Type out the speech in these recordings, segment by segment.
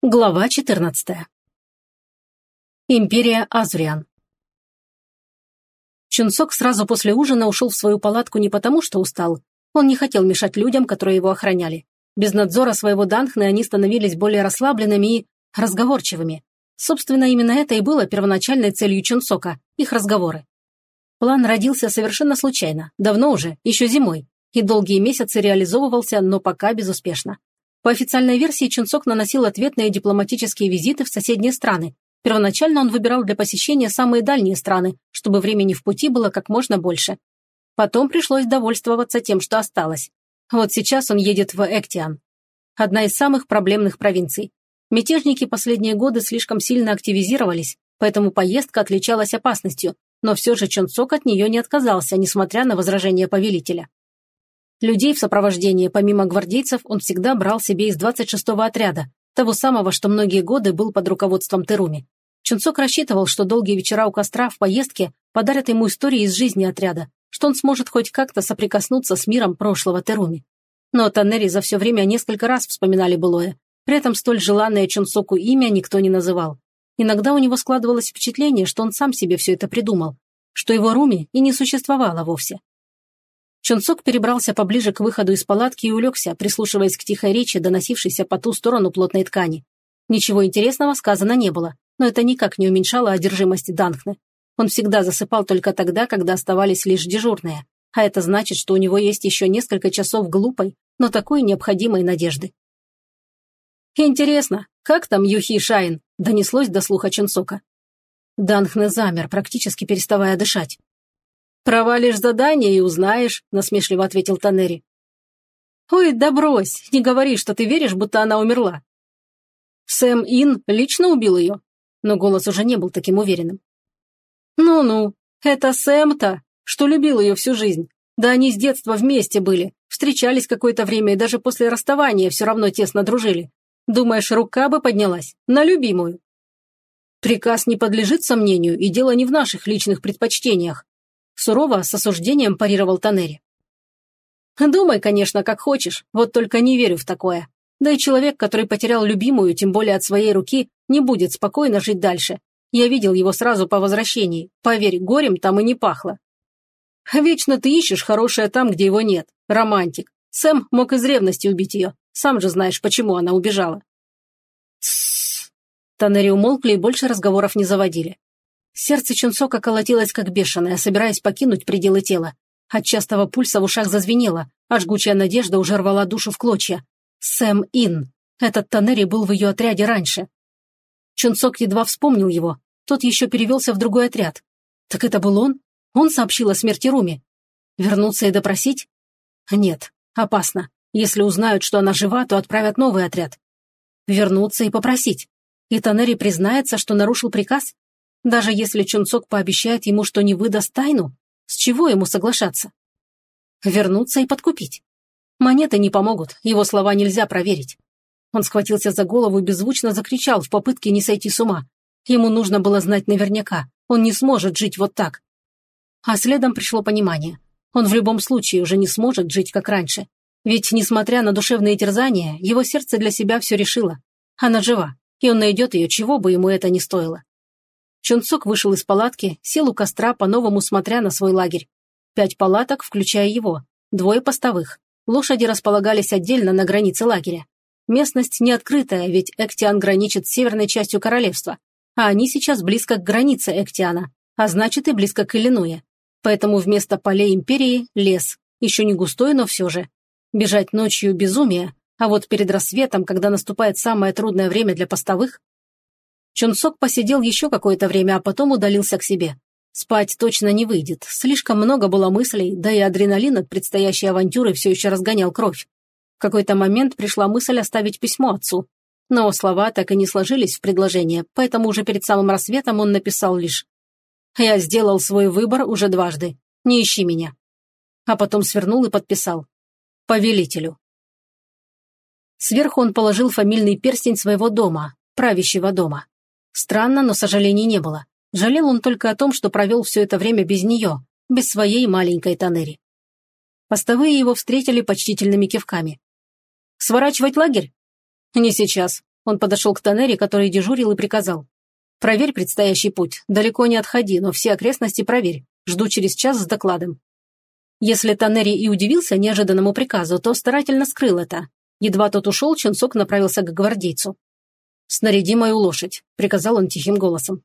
Глава 14. Империя Азуриан. Чунсок сразу после ужина ушел в свою палатку не потому, что устал. Он не хотел мешать людям, которые его охраняли. Без надзора своего Данхны они становились более расслабленными и разговорчивыми. Собственно, именно это и было первоначальной целью Чунсока – их разговоры. План родился совершенно случайно, давно уже, еще зимой, и долгие месяцы реализовывался, но пока безуспешно. По официальной версии, Чунцок наносил ответные дипломатические визиты в соседние страны. Первоначально он выбирал для посещения самые дальние страны, чтобы времени в пути было как можно больше. Потом пришлось довольствоваться тем, что осталось. Вот сейчас он едет в Эктиан. Одна из самых проблемных провинций. Мятежники последние годы слишком сильно активизировались, поэтому поездка отличалась опасностью, но все же Чонцок от нее не отказался, несмотря на возражения повелителя. Людей в сопровождении, помимо гвардейцев, он всегда брал себе из 26-го отряда, того самого, что многие годы был под руководством Теруми. Чунцок рассчитывал, что долгие вечера у костра в поездке подарят ему истории из жизни отряда, что он сможет хоть как-то соприкоснуться с миром прошлого Теруми. Но Таннери за все время несколько раз вспоминали былое. При этом столь желанное Чунцоку имя никто не называл. Иногда у него складывалось впечатление, что он сам себе все это придумал, что его Руми и не существовало вовсе. Чунцок перебрался поближе к выходу из палатки и улегся, прислушиваясь к тихой речи, доносившейся по ту сторону плотной ткани. Ничего интересного сказано не было, но это никак не уменьшало одержимость Данхны. Он всегда засыпал только тогда, когда оставались лишь дежурные, а это значит, что у него есть еще несколько часов глупой, но такой необходимой надежды. «Интересно, как там Юхи Шайн?» – донеслось до слуха Чунцока. Данхне замер, практически переставая дышать. «Провалишь задание и узнаешь», – насмешливо ответил Танери. «Ой, да брось, не говори, что ты веришь, будто она умерла». Сэм Ин лично убил ее, но голос уже не был таким уверенным. «Ну-ну, это Сэм-то, что любил ее всю жизнь. Да они с детства вместе были, встречались какое-то время и даже после расставания все равно тесно дружили. Думаешь, рука бы поднялась? На любимую?» Приказ не подлежит сомнению, и дело не в наших личных предпочтениях. Сурово, с осуждением парировал Танери. «Думай, конечно, как хочешь, вот только не верю в такое. Да и человек, который потерял любимую, тем более от своей руки, не будет спокойно жить дальше. Я видел его сразу по возвращении. Поверь, горем там и не пахло. Вечно ты ищешь хорошее там, где его нет. Романтик. Сэм мог из ревности убить ее. Сам же знаешь, почему она убежала. Тссс. Таннери умолкли и больше разговоров не заводили. Сердце Чунсока колотилось как бешеное, собираясь покинуть пределы тела. От частого пульса в ушах зазвенело, а жгучая надежда уже рвала душу в клочья. Сэм Ин. Этот Танери был в ее отряде раньше. Чунсок едва вспомнил его. Тот еще перевелся в другой отряд. Так это был он? Он сообщил о смерти Руми. Вернуться и допросить? Нет, опасно. Если узнают, что она жива, то отправят новый отряд. Вернуться и попросить. И Танери признается, что нарушил приказ? Даже если Чунцок пообещает ему, что не выдаст тайну, с чего ему соглашаться? Вернуться и подкупить. Монеты не помогут, его слова нельзя проверить. Он схватился за голову и беззвучно закричал в попытке не сойти с ума. Ему нужно было знать наверняка, он не сможет жить вот так. А следом пришло понимание. Он в любом случае уже не сможет жить как раньше. Ведь, несмотря на душевные терзания, его сердце для себя все решило. Она жива, и он найдет ее, чего бы ему это ни стоило. Чунцок вышел из палатки, сел у костра, по-новому смотря на свой лагерь. Пять палаток, включая его, двое постовых. Лошади располагались отдельно на границе лагеря. Местность не открытая, ведь Эктиан граничит с северной частью королевства, а они сейчас близко к границе Эктиана, а значит и близко к Иллинуе. Поэтому вместо полей империи – лес, еще не густой, но все же. Бежать ночью – безумие, а вот перед рассветом, когда наступает самое трудное время для постовых, Чунсок посидел еще какое-то время, а потом удалился к себе. Спать точно не выйдет, слишком много было мыслей, да и адреналин от предстоящей авантюры все еще разгонял кровь. В какой-то момент пришла мысль оставить письмо отцу. Но слова так и не сложились в предложение, поэтому уже перед самым рассветом он написал лишь «Я сделал свой выбор уже дважды. Не ищи меня». А потом свернул и подписал «Повелителю». Сверху он положил фамильный перстень своего дома, правящего дома. Странно, но сожалений не было. Жалел он только о том, что провел все это время без нее, без своей маленькой Танери. Постовые его встретили почтительными кивками. «Сворачивать лагерь?» «Не сейчас. Он подошел к Танери, который дежурил, и приказал. «Проверь предстоящий путь. Далеко не отходи, но все окрестности проверь. Жду через час с докладом». Если Танери и удивился неожиданному приказу, то старательно скрыл это. Едва тот ушел, Чунсок направился к гвардейцу. «Снаряди мою лошадь», — приказал он тихим голосом.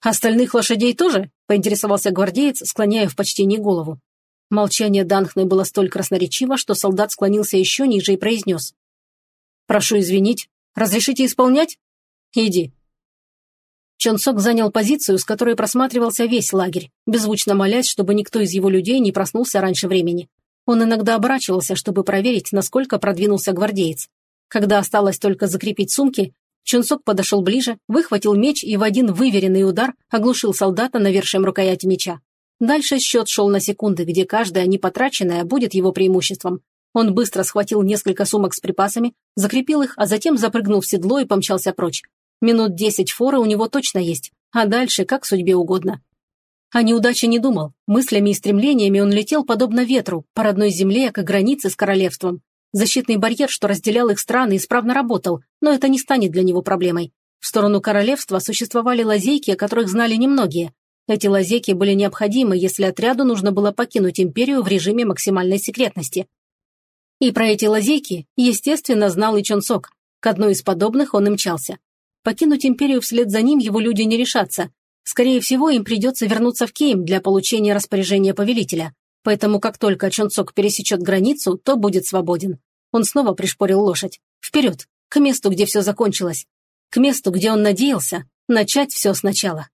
«Остальных лошадей тоже?» – поинтересовался гвардеец, склоняя в почтении голову. Молчание Данхны было столь красноречиво, что солдат склонился еще ниже и произнес. «Прошу извинить. Разрешите исполнять? Иди». Чонсок занял позицию, с которой просматривался весь лагерь, беззвучно молясь, чтобы никто из его людей не проснулся раньше времени. Он иногда оборачивался, чтобы проверить, насколько продвинулся гвардеец. Когда осталось только закрепить сумки, Чунсок подошел ближе, выхватил меч и в один выверенный удар оглушил солдата навершием рукояти меча. Дальше счет шел на секунды, где каждая непотраченная будет его преимуществом. Он быстро схватил несколько сумок с припасами, закрепил их, а затем запрыгнул в седло и помчался прочь. Минут десять форы у него точно есть, а дальше как судьбе угодно. О неудаче не думал. Мыслями и стремлениями он летел подобно ветру, по родной земле, к границе с королевством. Защитный барьер, что разделял их страны, исправно работал, но это не станет для него проблемой. В сторону королевства существовали лазейки, о которых знали немногие. Эти лазейки были необходимы, если отряду нужно было покинуть империю в режиме максимальной секретности. И про эти лазейки, естественно, знал и Чонсок. К одной из подобных он и мчался. Покинуть империю вслед за ним его люди не решатся. Скорее всего, им придется вернуться в Кейм для получения распоряжения повелителя. Поэтому как только Чонцок пересечет границу, то будет свободен. Он снова пришпорил лошадь. Вперед, к месту, где все закончилось. К месту, где он надеялся начать все сначала.